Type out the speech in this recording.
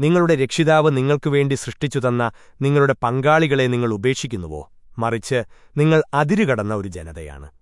നിങ്ങളുടെ രക്ഷിതാവ് നിങ്ങൾക്കുവേണ്ടി സൃഷ്ടിച്ചുതന്ന നിങ്ങളുടെ പങ്കാളികളെ നിങ്ങൾ ഉപേക്ഷിക്കുന്നുവോ? മറിച്ച് നിങ്ങൾ അതിരുകടന്ന ഒരു ജനതയാണ്.